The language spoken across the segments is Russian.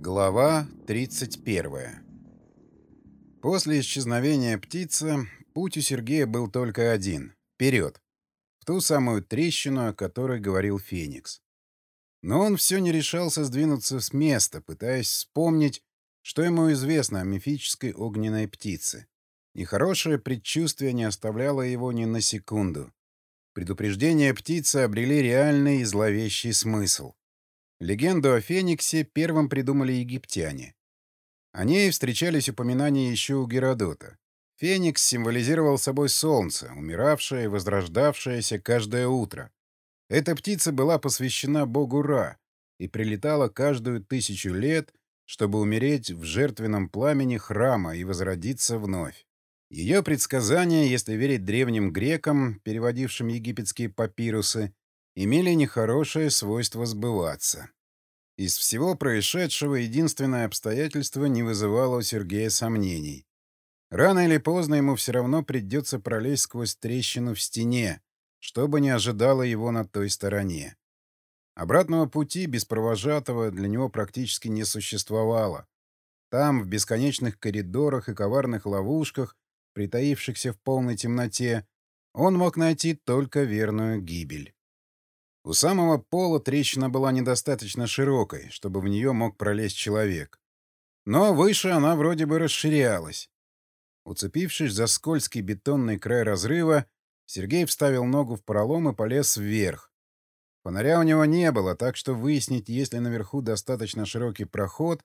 Глава 31 После исчезновения птицы путь у Сергея был только один — вперед, в ту самую трещину, о которой говорил Феникс. Но он все не решался сдвинуться с места, пытаясь вспомнить, что ему известно о мифической огненной птице. Нехорошее предчувствие не оставляло его ни на секунду. Предупреждения птицы обрели реальный и зловещий смысл. Легенду о Фениксе первым придумали египтяне. О ней встречались упоминания еще у Геродота. Феникс символизировал собой солнце, умиравшее и возрождавшееся каждое утро. Эта птица была посвящена богу Ра и прилетала каждую тысячу лет, чтобы умереть в жертвенном пламени храма и возродиться вновь. Ее предсказания, если верить древним грекам, переводившим египетские папирусы, имели нехорошее свойство сбываться. Из всего происшедшего единственное обстоятельство не вызывало у Сергея сомнений. Рано или поздно ему все равно придется пролезть сквозь трещину в стене, что бы ни ожидало его на той стороне. Обратного пути без провожатого для него практически не существовало. Там, в бесконечных коридорах и коварных ловушках, притаившихся в полной темноте, он мог найти только верную гибель. У самого пола трещина была недостаточно широкой, чтобы в нее мог пролезть человек. Но выше она вроде бы расширялась. Уцепившись за скользкий бетонный край разрыва, Сергей вставил ногу в пролом и полез вверх. Фонаря у него не было, так что выяснить, есть ли наверху достаточно широкий проход,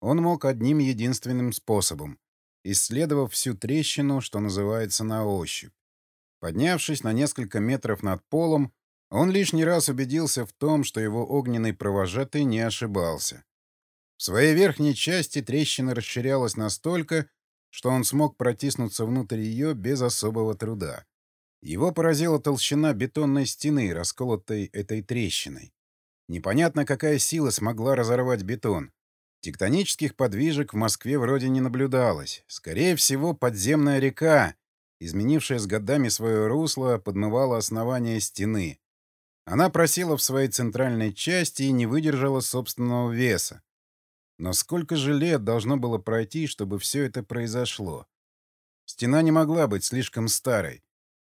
он мог одним единственным способом исследовав всю трещину, что называется, на ощупь. Поднявшись на несколько метров над полом, он лишний раз убедился в том, что его огненный провожатый не ошибался. В своей верхней части трещина расширялась настолько, что он смог протиснуться внутрь ее без особого труда. Его поразила толщина бетонной стены, расколотой этой трещиной. Непонятно, какая сила смогла разорвать бетон. Тектонических подвижек в Москве вроде не наблюдалось. Скорее всего, подземная река, изменившая с годами свое русло, подмывала основание стены. Она просела в своей центральной части и не выдержала собственного веса. Но сколько же лет должно было пройти, чтобы все это произошло? Стена не могла быть слишком старой.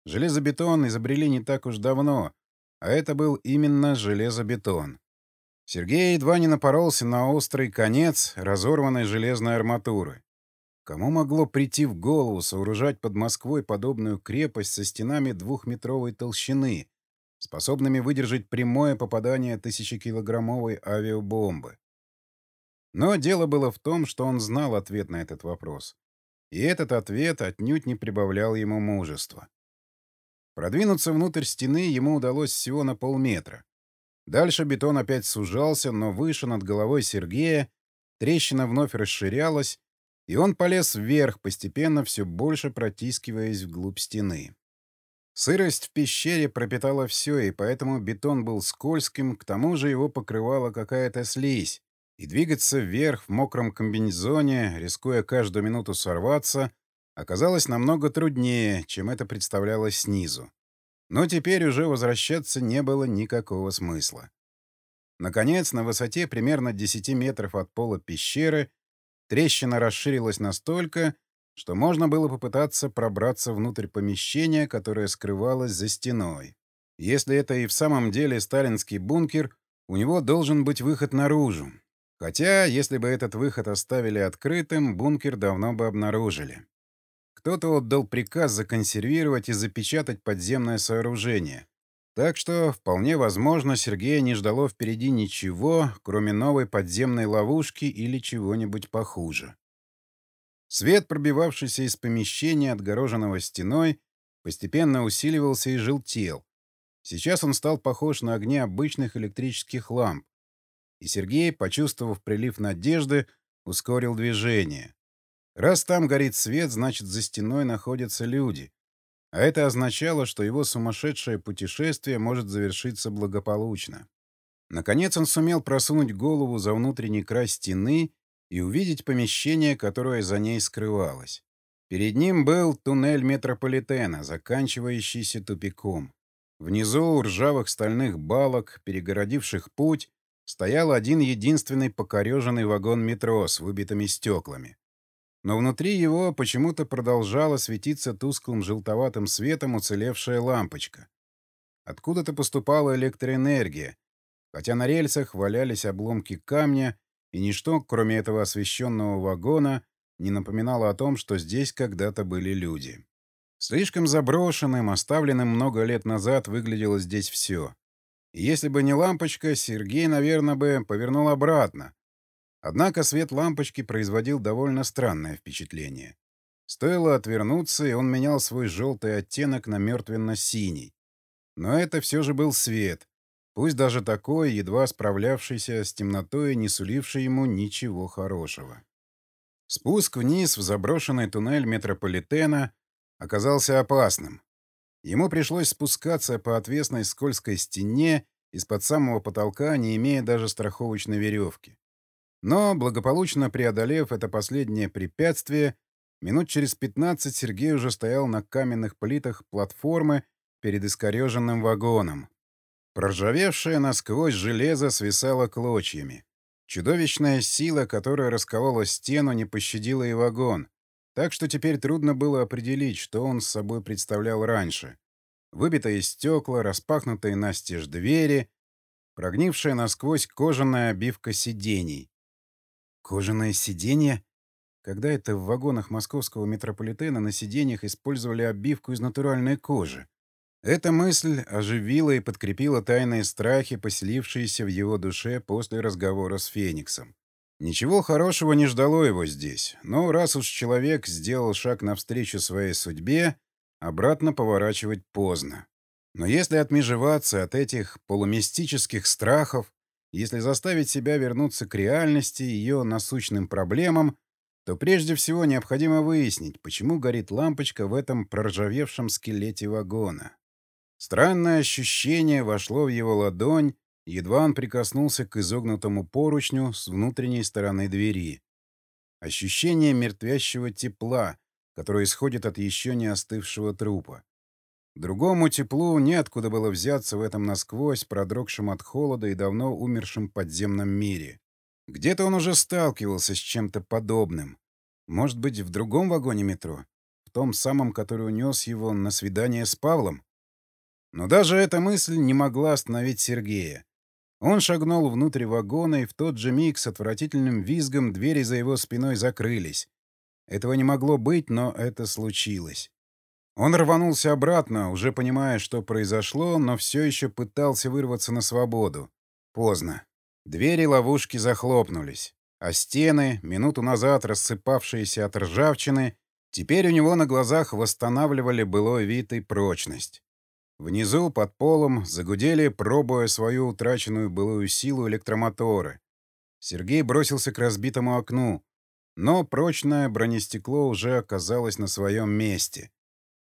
Железобетон изобрели не так уж давно, а это был именно железобетон. Сергей едва не напоролся на острый конец разорванной железной арматуры. Кому могло прийти в голову сооружать под Москвой подобную крепость со стенами двухметровой толщины, способными выдержать прямое попадание тысячекилограммовой авиабомбы? Но дело было в том, что он знал ответ на этот вопрос. И этот ответ отнюдь не прибавлял ему мужества. Продвинуться внутрь стены ему удалось всего на полметра. Дальше бетон опять сужался, но выше над головой Сергея трещина вновь расширялась, и он полез вверх, постепенно все больше протискиваясь вглубь стены. Сырость в пещере пропитала все, и поэтому бетон был скользким, к тому же его покрывала какая-то слизь, и двигаться вверх в мокром комбинезоне, рискуя каждую минуту сорваться, оказалось намного труднее, чем это представлялось снизу. Но теперь уже возвращаться не было никакого смысла. Наконец, на высоте примерно 10 метров от пола пещеры трещина расширилась настолько, что можно было попытаться пробраться внутрь помещения, которое скрывалось за стеной. Если это и в самом деле сталинский бункер, у него должен быть выход наружу. Хотя, если бы этот выход оставили открытым, бункер давно бы обнаружили. Кто-то отдал приказ законсервировать и запечатать подземное сооружение. Так что, вполне возможно, Сергея не ждало впереди ничего, кроме новой подземной ловушки или чего-нибудь похуже. Свет, пробивавшийся из помещения, отгороженного стеной, постепенно усиливался и желтел. Сейчас он стал похож на огни обычных электрических ламп. И Сергей, почувствовав прилив надежды, ускорил движение. Раз там горит свет, значит, за стеной находятся люди. А это означало, что его сумасшедшее путешествие может завершиться благополучно. Наконец он сумел просунуть голову за внутренний край стены и увидеть помещение, которое за ней скрывалось. Перед ним был туннель метрополитена, заканчивающийся тупиком. Внизу у ржавых стальных балок, перегородивших путь, стоял один единственный покореженный вагон метро с выбитыми стеклами. Но внутри его почему-то продолжала светиться тусклым желтоватым светом уцелевшая лампочка. Откуда-то поступала электроэнергия, хотя на рельсах валялись обломки камня, и ничто, кроме этого освещенного вагона, не напоминало о том, что здесь когда-то были люди. Слишком заброшенным, оставленным много лет назад выглядело здесь все. И если бы не лампочка, Сергей, наверное, бы повернул обратно. Однако свет лампочки производил довольно странное впечатление. Стоило отвернуться, и он менял свой желтый оттенок на мертвенно-синий. Но это все же был свет, пусть даже такой, едва справлявшийся с темнотой, не суливший ему ничего хорошего. Спуск вниз в заброшенный туннель метрополитена оказался опасным. Ему пришлось спускаться по отвесной скользкой стене из-под самого потолка, не имея даже страховочной веревки. Но, благополучно преодолев это последнее препятствие, минут через 15 Сергей уже стоял на каменных плитах платформы перед искореженным вагоном. Проржавевшее насквозь железо свисало клочьями. Чудовищная сила, которая расковала стену, не пощадила и вагон. Так что теперь трудно было определить, что он с собой представлял раньше. Выбитые стекла, распахнутые настежь двери, прогнившая насквозь кожаная обивка сидений. Кожаное сиденье? Когда это в вагонах московского метрополитена на сиденьях использовали обивку из натуральной кожи? Эта мысль оживила и подкрепила тайные страхи, поселившиеся в его душе после разговора с Фениксом. Ничего хорошего не ждало его здесь, но раз уж человек сделал шаг навстречу своей судьбе, обратно поворачивать поздно. Но если отмежеваться от этих полумистических страхов, если заставить себя вернуться к реальности и ее насущным проблемам, то прежде всего необходимо выяснить, почему горит лампочка в этом проржавевшем скелете вагона. Странное ощущение вошло в его ладонь, едва он прикоснулся к изогнутому поручню с внутренней стороны двери. Ощущение мертвящего тепла, которое исходит от еще не остывшего трупа. Другому теплу неоткуда было взяться в этом насквозь продрогшем от холода и давно умершем подземном мире. Где-то он уже сталкивался с чем-то подобным. Может быть, в другом вагоне метро? В том самом, который унес его на свидание с Павлом? Но даже эта мысль не могла остановить Сергея. Он шагнул внутрь вагона, и в тот же миг с отвратительным визгом двери за его спиной закрылись. Этого не могло быть, но это случилось. Он рванулся обратно, уже понимая, что произошло, но все еще пытался вырваться на свободу. Поздно. Двери ловушки захлопнулись, а стены, минуту назад рассыпавшиеся от ржавчины, теперь у него на глазах восстанавливали былой вид и прочность. Внизу, под полом, загудели, пробуя свою утраченную былую силу электромоторы. Сергей бросился к разбитому окну, но прочное бронестекло уже оказалось на своем месте.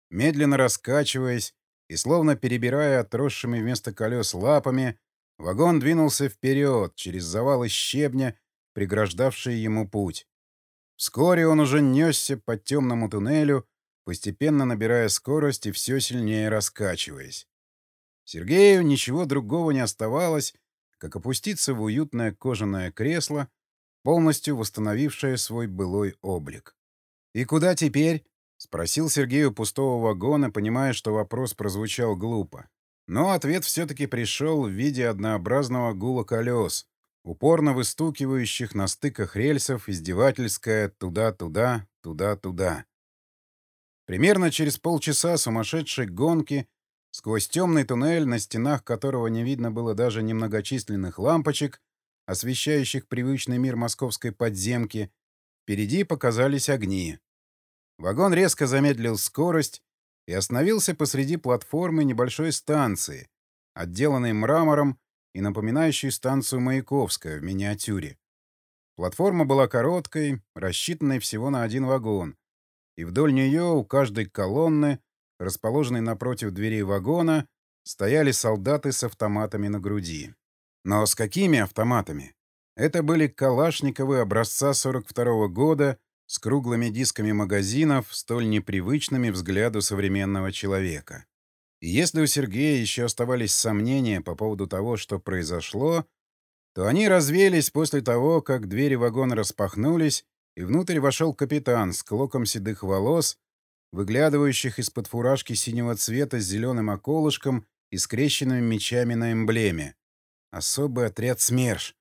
Медленно раскачиваясь и словно перебирая отросшими вместо колес лапами, вагон двинулся вперед через завалы щебня, преграждавшие ему путь. Вскоре он уже несся по темному туннелю, постепенно набирая скорость и все сильнее раскачиваясь. Сергею ничего другого не оставалось, как опуститься в уютное кожаное кресло, полностью восстановившее свой былой облик. «И куда теперь?» — спросил Сергей у пустого вагона, понимая, что вопрос прозвучал глупо. Но ответ все-таки пришел в виде однообразного гула колес, упорно выстукивающих на стыках рельсов издевательское «туда-туда, туда-туда». Примерно через полчаса сумасшедшей гонки сквозь темный туннель, на стенах которого не видно было даже немногочисленных лампочек, освещающих привычный мир московской подземки, впереди показались огни. Вагон резко замедлил скорость и остановился посреди платформы небольшой станции, отделанной мрамором и напоминающей станцию Маяковская в миниатюре. Платформа была короткой, рассчитанной всего на один вагон, и вдоль нее у каждой колонны, расположенной напротив дверей вагона, стояли солдаты с автоматами на груди. Но с какими автоматами? Это были калашниковы образца 42 -го года с круглыми дисками магазинов, столь непривычными взгляду современного человека. И если у Сергея еще оставались сомнения по поводу того, что произошло, то они развелись после того, как двери вагона распахнулись, и внутрь вошел капитан с клоком седых волос, выглядывающих из-под фуражки синего цвета с зеленым околышком и скрещенными мечами на эмблеме. Особый отряд СМЕРШ.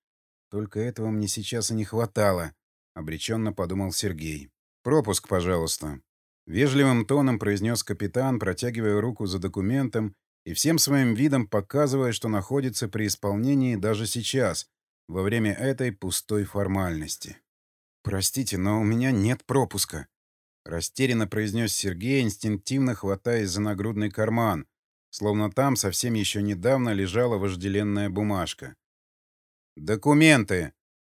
Только этого мне сейчас и не хватало, — обреченно подумал Сергей. «Пропуск, пожалуйста». Вежливым тоном произнес капитан, протягивая руку за документом и всем своим видом показывая, что находится при исполнении даже сейчас, во время этой пустой формальности. «Простите, но у меня нет пропуска», — растерянно произнес Сергей, инстинктивно хватаясь за нагрудный карман, словно там совсем еще недавно лежала вожделенная бумажка. «Документы!»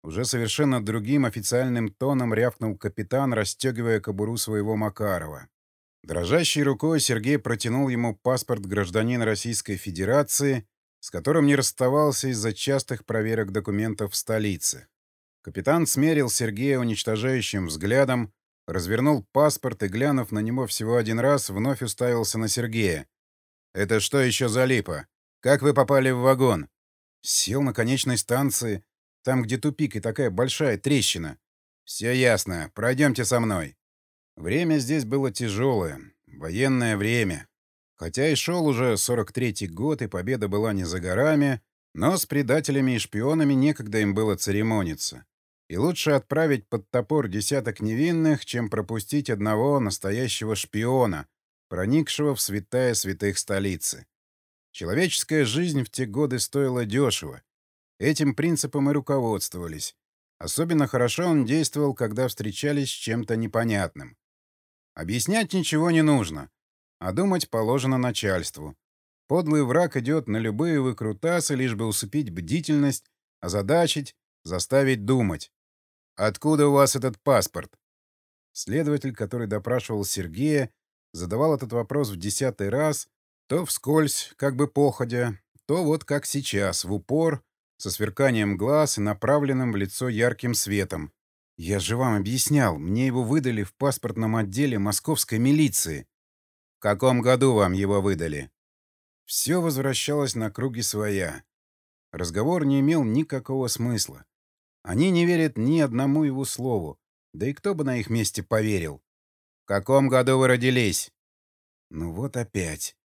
Уже совершенно другим официальным тоном рявкнул капитан, расстегивая кобуру своего Макарова. Дрожащей рукой Сергей протянул ему паспорт гражданина Российской Федерации, с которым не расставался из-за частых проверок документов в столице. Капитан смерил Сергея уничтожающим взглядом, развернул паспорт и, глянув на него всего один раз, вновь уставился на Сергея. «Это что еще за липа? Как вы попали в вагон?» «Сел на конечной станции, там, где тупик и такая большая трещина». «Все ясно. Пройдемте со мной». Время здесь было тяжелое, военное время. Хотя и шел уже 43-й год, и победа была не за горами, но с предателями и шпионами некогда им было церемониться. И лучше отправить под топор десяток невинных, чем пропустить одного настоящего шпиона, проникшего в святая святых столицы. Человеческая жизнь в те годы стоила дешево. Этим принципом и руководствовались. Особенно хорошо он действовал, когда встречались с чем-то непонятным. Объяснять ничего не нужно, а думать положено начальству. Подлый враг идет на любые выкрутасы, лишь бы усыпить бдительность, озадачить, заставить думать. «Откуда у вас этот паспорт?» Следователь, который допрашивал Сергея, задавал этот вопрос в десятый раз, то вскользь, как бы походя, то вот как сейчас, в упор, со сверканием глаз и направленным в лицо ярким светом, «Я же вам объяснял, мне его выдали в паспортном отделе московской милиции». «В каком году вам его выдали?» Все возвращалось на круги своя. Разговор не имел никакого смысла. Они не верят ни одному его слову. Да и кто бы на их месте поверил? «В каком году вы родились?» Ну вот опять.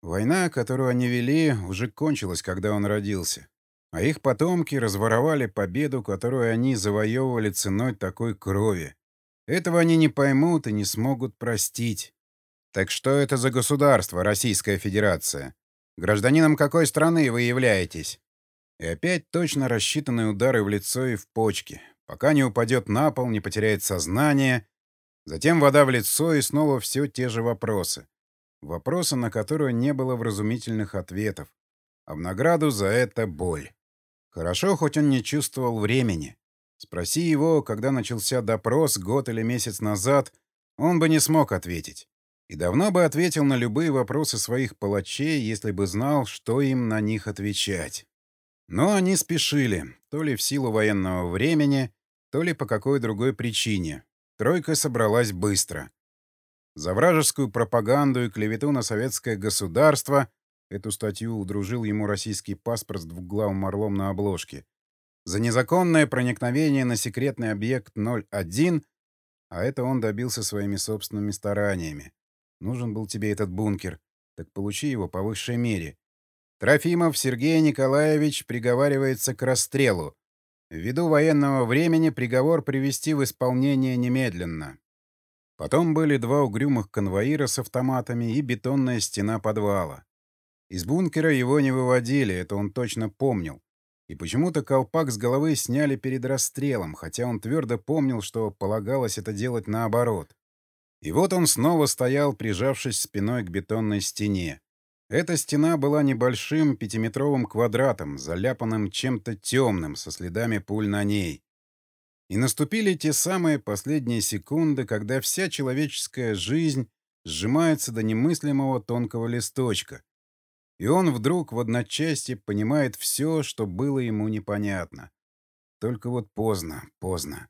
Война, которую они вели, уже кончилась, когда он родился а их потомки разворовали победу, которую они завоевывали ценой такой крови. Этого они не поймут и не смогут простить. Так что это за государство, Российская Федерация? Гражданином какой страны вы являетесь? И опять точно рассчитанные удары в лицо и в почки, пока не упадет на пол, не потеряет сознание. Затем вода в лицо и снова все те же вопросы. Вопросы, на которые не было вразумительных ответов. А в награду за это боль. Хорошо, хоть он не чувствовал времени. Спроси его, когда начался допрос год или месяц назад, он бы не смог ответить. И давно бы ответил на любые вопросы своих палачей, если бы знал, что им на них отвечать. Но они спешили, то ли в силу военного времени, то ли по какой другой причине. Тройка собралась быстро. За вражескую пропаганду и клевету на советское государство Эту статью удружил ему российский паспорт с двуглавым орлом на обложке. За незаконное проникновение на секретный объект 01, а это он добился своими собственными стараниями. Нужен был тебе этот бункер, так получи его по высшей мере. Трофимов Сергей Николаевич приговаривается к расстрелу. Ввиду военного времени приговор привести в исполнение немедленно. Потом были два угрюмых конвоира с автоматами и бетонная стена подвала. Из бункера его не выводили, это он точно помнил. И почему-то колпак с головы сняли перед расстрелом, хотя он твердо помнил, что полагалось это делать наоборот. И вот он снова стоял, прижавшись спиной к бетонной стене. Эта стена была небольшим пятиметровым квадратом, заляпанным чем-то темным, со следами пуль на ней. И наступили те самые последние секунды, когда вся человеческая жизнь сжимается до немыслимого тонкого листочка, и он вдруг в одночасье понимает все, что было ему непонятно. Только вот поздно, поздно.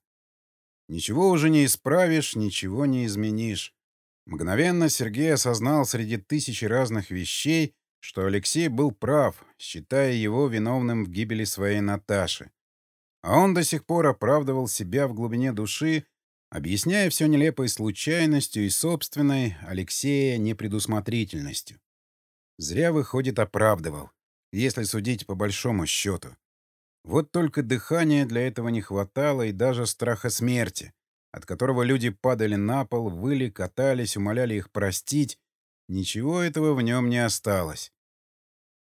Ничего уже не исправишь, ничего не изменишь. Мгновенно Сергей осознал среди тысячи разных вещей, что Алексей был прав, считая его виновным в гибели своей Наташи. А он до сих пор оправдывал себя в глубине души, объясняя все нелепой случайностью и собственной Алексея непредусмотрительностью. Зря, выходит, оправдывал, если судить по большому счету. Вот только дыхания для этого не хватало и даже страха смерти, от которого люди падали на пол, выли, катались, умоляли их простить. Ничего этого в нем не осталось.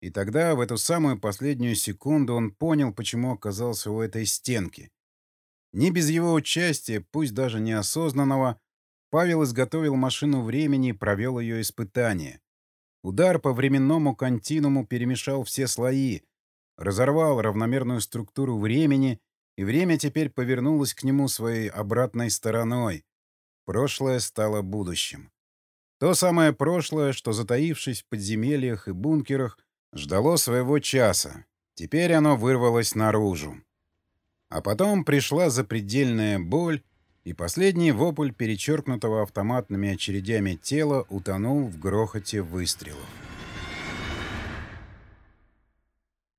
И тогда, в эту самую последнюю секунду, он понял, почему оказался у этой стенки. Не без его участия, пусть даже неосознанного, Павел изготовил машину времени и провел ее испытание. Удар по временному континууму перемешал все слои, разорвал равномерную структуру времени, и время теперь повернулось к нему своей обратной стороной. Прошлое стало будущим. То самое прошлое, что, затаившись в подземельях и бункерах, ждало своего часа. Теперь оно вырвалось наружу. А потом пришла запредельная боль, и последний вопль перечеркнутого автоматными очередями тела утонул в грохоте выстрелов.